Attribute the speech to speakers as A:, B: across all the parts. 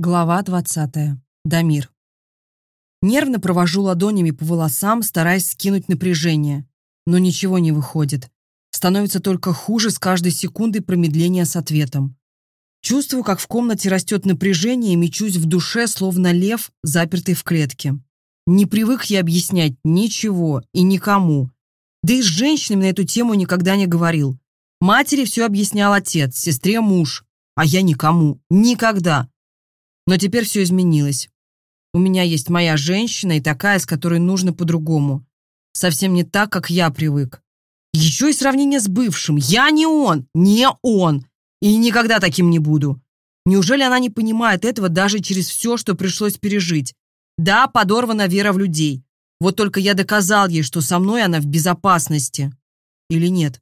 A: Глава 20. Дамир. Нервно провожу ладонями по волосам, стараясь скинуть напряжение. Но ничего не выходит. Становится только хуже с каждой секундой промедления с ответом. Чувствую, как в комнате растет напряжение и мечусь в душе, словно лев, запертый в клетке. Не привык я объяснять ничего и никому. Да и с женщинами на эту тему никогда не говорил. Матери все объяснял отец, сестре муж, а я никому. Никогда. Но теперь все изменилось. У меня есть моя женщина и такая, с которой нужно по-другому. Совсем не так, как я привык. Еще и сравнение с бывшим. Я не он, не он. И никогда таким не буду. Неужели она не понимает этого даже через все, что пришлось пережить? Да, подорвана вера в людей. Вот только я доказал ей, что со мной она в безопасности. Или нет?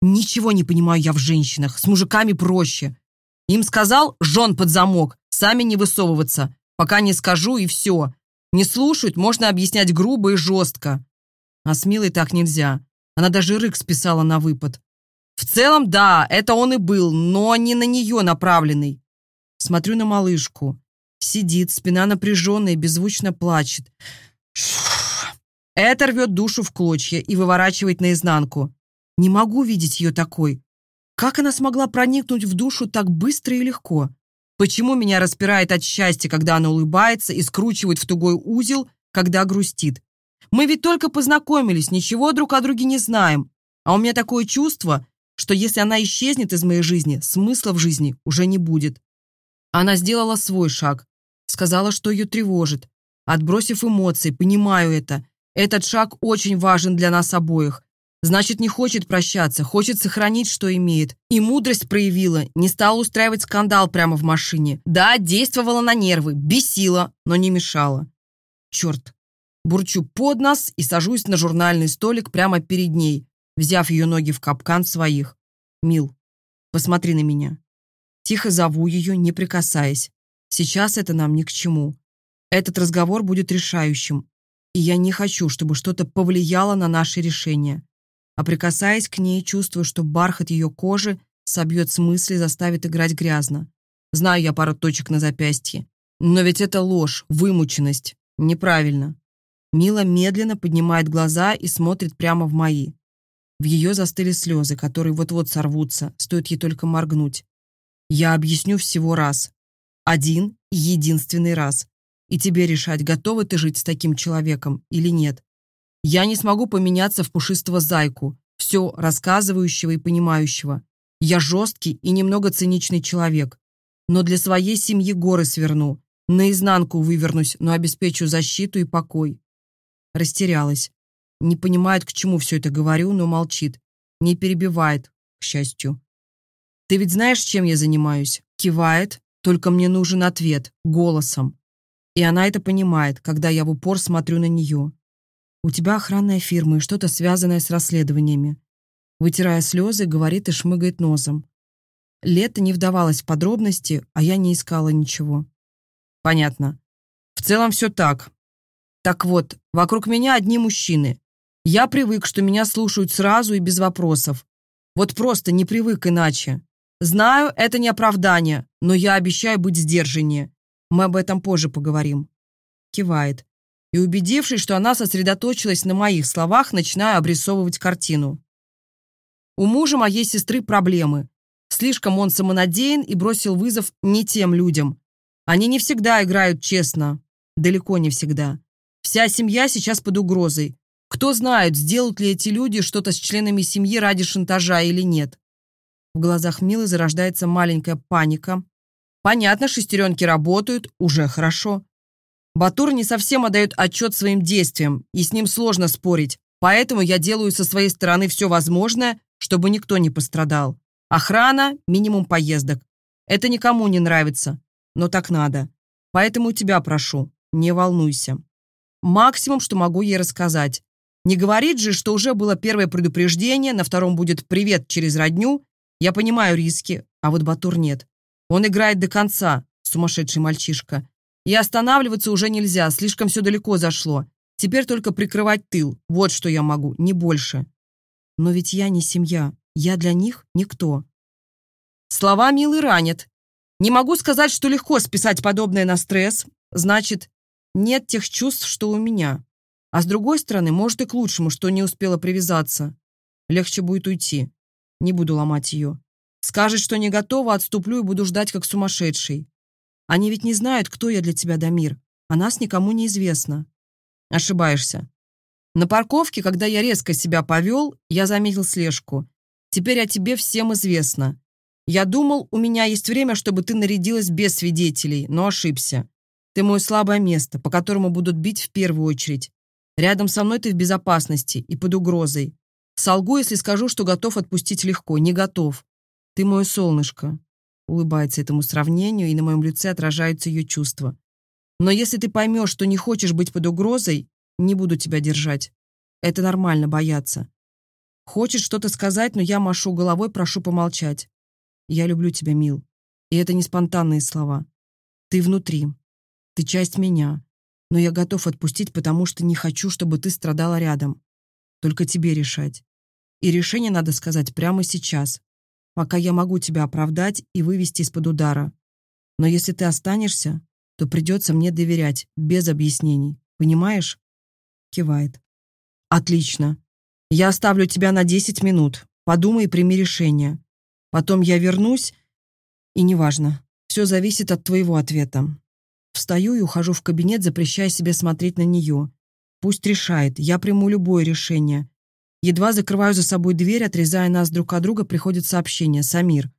A: Ничего не понимаю я в женщинах. С мужиками проще. Им сказал «жен под замок», сами не высовываться, пока не скажу и все. Не слушают, можно объяснять грубо и жестко. А с Милой так нельзя. Она даже рык списала на выпад. В целом, да, это он и был, но не на нее направленный. Смотрю на малышку. Сидит, спина напряженная беззвучно плачет. Это рвет душу в клочья и выворачивает наизнанку. Не могу видеть ее такой. Как она смогла проникнуть в душу так быстро и легко? Почему меня распирает от счастья, когда она улыбается и скручивает в тугой узел, когда грустит? Мы ведь только познакомились, ничего друг о друге не знаем. А у меня такое чувство, что если она исчезнет из моей жизни, смысла в жизни уже не будет. Она сделала свой шаг, сказала, что ее тревожит. Отбросив эмоции, понимаю это. Этот шаг очень важен для нас обоих. Значит, не хочет прощаться, хочет сохранить, что имеет. И мудрость проявила, не стала устраивать скандал прямо в машине. Да, действовала на нервы, бесила, но не мешала. Черт. Бурчу под нос и сажусь на журнальный столик прямо перед ней, взяв ее ноги в капкан своих. Мил, посмотри на меня. Тихо зову ее, не прикасаясь. Сейчас это нам ни к чему. Этот разговор будет решающим, и я не хочу, чтобы что-то повлияло на наше решение а прикасаясь к ней, чувствую, что бархат ее кожи собьет с мысли, заставит играть грязно. Знаю я пару точек на запястье. Но ведь это ложь, вымученность. Неправильно. Мила медленно поднимает глаза и смотрит прямо в мои. В ее застыли слезы, которые вот-вот сорвутся, стоит ей только моргнуть. Я объясню всего раз. Один единственный раз. И тебе решать, готова ты жить с таким человеком или нет. Я не смогу поменяться в пушистого зайку, все рассказывающего и понимающего. Я жесткий и немного циничный человек. Но для своей семьи горы сверну. Наизнанку вывернусь, но обеспечу защиту и покой. Растерялась. Не понимает, к чему все это говорю, но молчит. Не перебивает, к счастью. «Ты ведь знаешь, чем я занимаюсь?» Кивает, только мне нужен ответ, голосом. И она это понимает, когда я в упор смотрю на нее. У тебя охранная фирма и что-то связанное с расследованиями. Вытирая слезы, говорит и шмыгает носом. Лето не вдавалась в подробности, а я не искала ничего. Понятно. В целом все так. Так вот, вокруг меня одни мужчины. Я привык, что меня слушают сразу и без вопросов. Вот просто не привык иначе. Знаю, это не оправдание, но я обещаю быть сдержаннее. Мы об этом позже поговорим. Кивает и, убедившись, что она сосредоточилась на моих словах, начинаю обрисовывать картину. У мужа моей сестры проблемы. Слишком он самонадеян и бросил вызов не тем людям. Они не всегда играют честно. Далеко не всегда. Вся семья сейчас под угрозой. Кто знает, сделают ли эти люди что-то с членами семьи ради шантажа или нет. В глазах Милы зарождается маленькая паника. Понятно, шестеренки работают, уже хорошо. Батур не совсем отдает отчет своим действиям, и с ним сложно спорить, поэтому я делаю со своей стороны все возможное, чтобы никто не пострадал. Охрана – минимум поездок. Это никому не нравится, но так надо. Поэтому тебя прошу, не волнуйся. Максимум, что могу ей рассказать. Не говорит же, что уже было первое предупреждение, на втором будет привет через родню. Я понимаю риски, а вот Батур нет. Он играет до конца, сумасшедший мальчишка. И останавливаться уже нельзя, слишком все далеко зашло. Теперь только прикрывать тыл. Вот что я могу, не больше. Но ведь я не семья. Я для них никто. Слова Милы ранят. Не могу сказать, что легко списать подобное на стресс. Значит, нет тех чувств, что у меня. А с другой стороны, может и к лучшему, что не успела привязаться. Легче будет уйти. Не буду ломать ее. Скажет, что не готова, отступлю и буду ждать, как сумасшедший. Они ведь не знают, кто я для тебя, Дамир. А нас никому не известно. Ошибаешься. На парковке, когда я резко себя повел, я заметил слежку. Теперь о тебе всем известно. Я думал, у меня есть время, чтобы ты нарядилась без свидетелей, но ошибся. Ты мое слабое место, по которому будут бить в первую очередь. Рядом со мной ты в безопасности и под угрозой. Солгу, если скажу, что готов отпустить легко. Не готов. Ты мое солнышко. Улыбается этому сравнению, и на моем лице отражаются ее чувства. Но если ты поймешь, что не хочешь быть под угрозой, не буду тебя держать. Это нормально, бояться. Хочет что-то сказать, но я машу головой, прошу помолчать. Я люблю тебя, Мил. И это не спонтанные слова. Ты внутри. Ты часть меня. Но я готов отпустить, потому что не хочу, чтобы ты страдала рядом. Только тебе решать. И решение надо сказать прямо сейчас, пока я могу тебя оправдать и вывести из-под удара. Но если ты останешься, то придется мне доверять, без объяснений. Понимаешь? Кивает. Отлично. Я оставлю тебя на 10 минут. Подумай и прими решение. Потом я вернусь, и неважно. Все зависит от твоего ответа. Встаю и ухожу в кабинет, запрещая себе смотреть на нее. Пусть решает, я приму любое решение. Едва закрываю за собой дверь, отрезая нас друг от друга, приходит сообщение. Самир.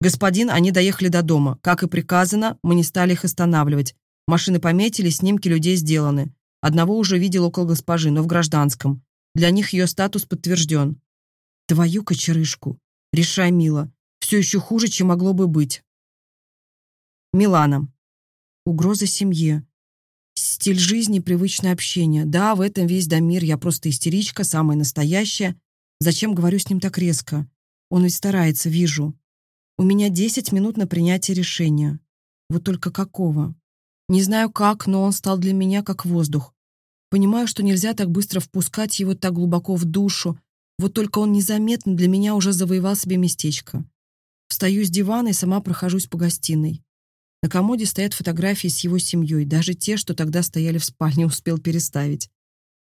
A: «Господин, они доехали до дома. Как и приказано, мы не стали их останавливать. Машины пометили, снимки людей сделаны. Одного уже видел около госпожи, но в гражданском. Для них ее статус подтвержден. Твою кочерышку. Решай, мило. Все еще хуже, чем могло бы быть. Милана. Угроза семье. Стиль жизни, привычное общение. Да, в этом весь Дамир. Я просто истеричка, самая настоящая. Зачем говорю с ним так резко? Он ведь старается, вижу. У меня 10 минут на принятие решения. Вот только какого? Не знаю как, но он стал для меня как воздух. Понимаю, что нельзя так быстро впускать его так глубоко в душу, вот только он незаметно для меня уже завоевал себе местечко. Встаю с дивана и сама прохожусь по гостиной. На комоде стоят фотографии с его семьей, даже те, что тогда стояли в спальне, успел переставить.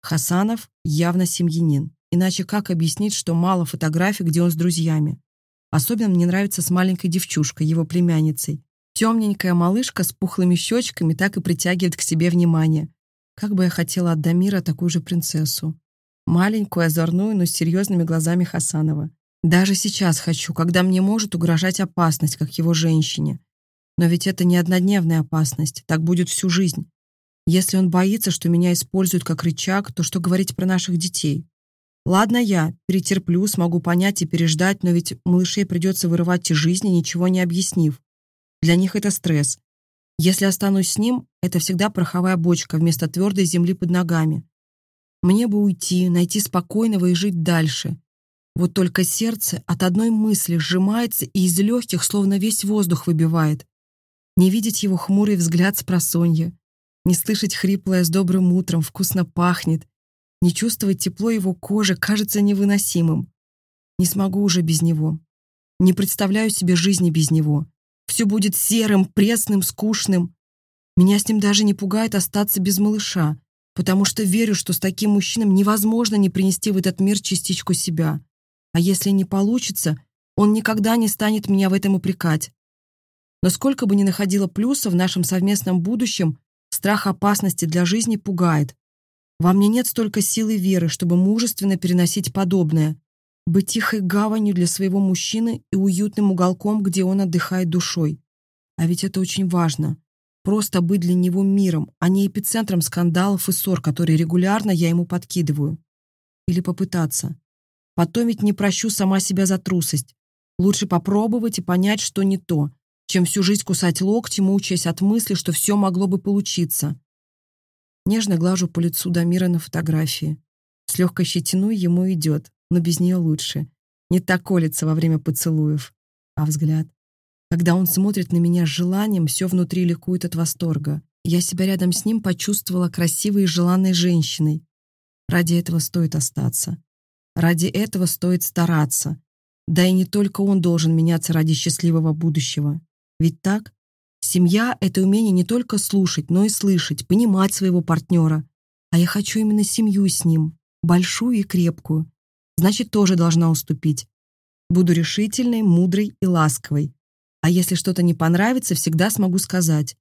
A: Хасанов явно семьянин. Иначе как объяснить, что мало фотографий, где он с друзьями? Особенно мне нравится с маленькой девчушкой, его племянницей. Темненькая малышка с пухлыми щечками так и притягивает к себе внимание. Как бы я хотела от Дамира такую же принцессу. Маленькую, озорную, но с серьезными глазами Хасанова. Даже сейчас хочу, когда мне может угрожать опасность, как его женщине. Но ведь это не однодневная опасность, так будет всю жизнь. Если он боится, что меня используют как рычаг, то что говорить про наших детей? Ладно я, перетерплю, смогу понять и переждать, но ведь малышей придется вырывать из жизни, ничего не объяснив. Для них это стресс. Если останусь с ним, это всегда пороховая бочка вместо твердой земли под ногами. Мне бы уйти, найти спокойного и жить дальше. Вот только сердце от одной мысли сжимается и из легких словно весь воздух выбивает. Не видеть его хмурый взгляд с просонья, не слышать хриплое с добрым утром, вкусно пахнет, не чувствовать тепло его кожи кажется невыносимым. Не смогу уже без него. Не представляю себе жизни без него. Все будет серым, пресным, скучным. Меня с ним даже не пугает остаться без малыша, потому что верю, что с таким мужчином невозможно не принести в этот мир частичку себя. А если не получится, он никогда не станет меня в этом упрекать. Но сколько бы ни находило плюсов в нашем совместном будущем, страх опасности для жизни пугает, во мне нет столько силы веры, чтобы мужественно переносить подобное, быть тихой гаванью для своего мужчины и уютным уголком, где он отдыхает душой. А ведь это очень важно. Просто быть для него миром, а не эпицентром скандалов и ссор, которые регулярно я ему подкидываю. Или попытаться. Потом ведь не прощу сама себя за трусость. Лучше попробовать и понять, что не то, чем всю жизнь кусать локти, мучаясь от мысли, что все могло бы получиться. Нежно глажу по лицу Дамира на фотографии. С легкой щетиной ему идет, но без нее лучше. Не так колется во время поцелуев. А взгляд? Когда он смотрит на меня с желанием, все внутри ликует от восторга. Я себя рядом с ним почувствовала красивой и желанной женщиной. Ради этого стоит остаться. Ради этого стоит стараться. Да и не только он должен меняться ради счастливого будущего. Ведь так? Семья — это умение не только слушать, но и слышать, понимать своего партнера. А я хочу именно семью с ним, большую и крепкую. Значит, тоже должна уступить. Буду решительной, мудрой и ласковой. А если что-то не понравится, всегда смогу сказать.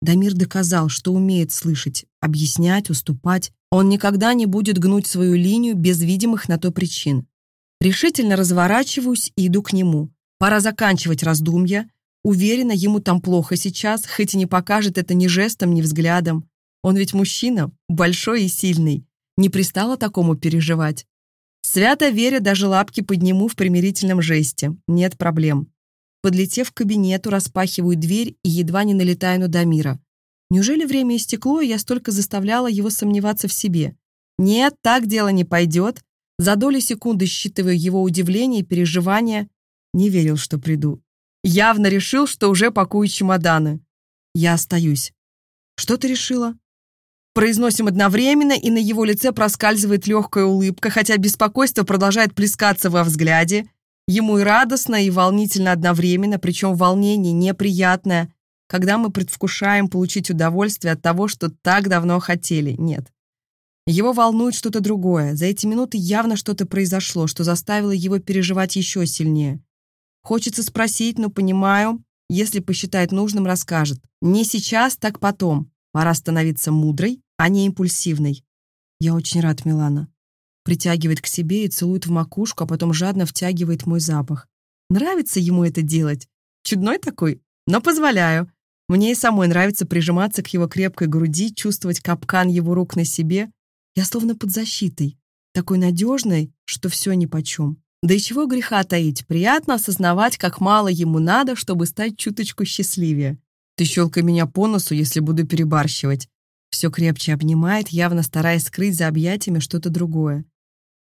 A: Дамир доказал, что умеет слышать, объяснять, уступать. Он никогда не будет гнуть свою линию без видимых на то причин. Решительно разворачиваюсь и иду к нему. Пора заканчивать раздумья. Уверена, ему там плохо сейчас, хоть и не покажет это ни жестом, ни взглядом. Он ведь мужчина, большой и сильный. Не пристало такому переживать. Свято веря, даже лапки подниму в примирительном жесте. Нет проблем. Подлетев к кабинету, распахиваю дверь и едва не налетаю на Дамира. Неужели время истекло, и я столько заставляла его сомневаться в себе? Нет, так дело не пойдет. За доли секунды считываю его удивление и переживания. Не верил, что приду. Явно решил, что уже пакую чемоданы. Я остаюсь. Что ты решила? Произносим одновременно, и на его лице проскальзывает легкая улыбка, хотя беспокойство продолжает плескаться во взгляде. Ему и радостно, и волнительно одновременно, причем волнение неприятное, когда мы предвкушаем получить удовольствие от того, что так давно хотели. Нет. Его волнует что-то другое. За эти минуты явно что-то произошло, что заставило его переживать еще сильнее. Хочется спросить, но понимаю, если посчитает нужным, расскажет. Не сейчас, так потом. Пора становиться мудрой, а не импульсивной. Я очень рад, Милана притягивает к себе и целует в макушку, а потом жадно втягивает мой запах. Нравится ему это делать. Чудной такой, но позволяю. Мне и самой нравится прижиматься к его крепкой груди, чувствовать капкан его рук на себе. Я словно под защитой, такой надежной, что все нипочем. Да и чего греха таить, приятно осознавать, как мало ему надо, чтобы стать чуточку счастливее. Ты щелкай меня по носу, если буду перебарщивать. Все крепче обнимает, явно стараясь скрыть за объятиями что-то другое.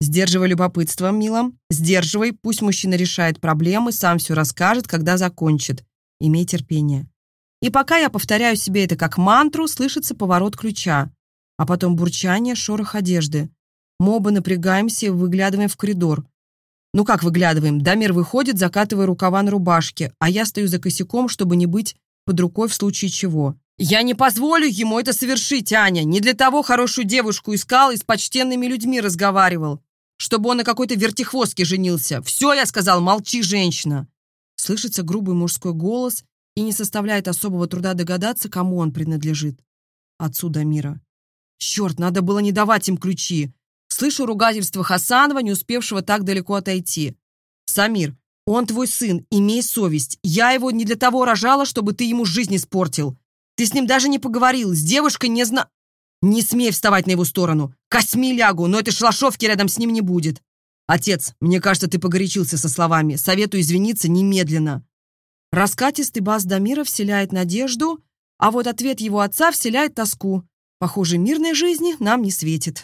A: Сдерживай любопытство, мила. Сдерживай, пусть мужчина решает проблемы, сам все расскажет, когда закончит. Имей терпение. И пока я повторяю себе это как мантру, слышится поворот ключа, а потом бурчание, шорох одежды. Мы оба напрягаемся и выглядываем в коридор. Ну как выглядываем? Дамир выходит, закатывая рукава на рубашке, а я стою за косяком, чтобы не быть под рукой в случае чего. «Я не позволю ему это совершить, Аня! Не для того хорошую девушку искал и с почтенными людьми разговаривал чтобы он на какой-то вертихвостке женился. Все, я сказал, молчи, женщина!» Слышится грубый мужской голос и не составляет особого труда догадаться, кому он принадлежит. Отцу Дамира. «Черт, надо было не давать им ключи!» Слышу ругательство Хасанова, не успевшего так далеко отойти. «Самир, он твой сын, имей совесть. Я его не для того рожала, чтобы ты ему жизнь испортил. Ты с ним даже не поговорил, с девушкой не зна...» Не смей вставать на его сторону. Косми лягу, но этой шлашовки рядом с ним не будет. Отец, мне кажется, ты погорячился со словами. Советую извиниться немедленно. Раскатистый бас Дамира вселяет надежду, а вот ответ его отца вселяет тоску. Похоже, мирной жизни нам не светит.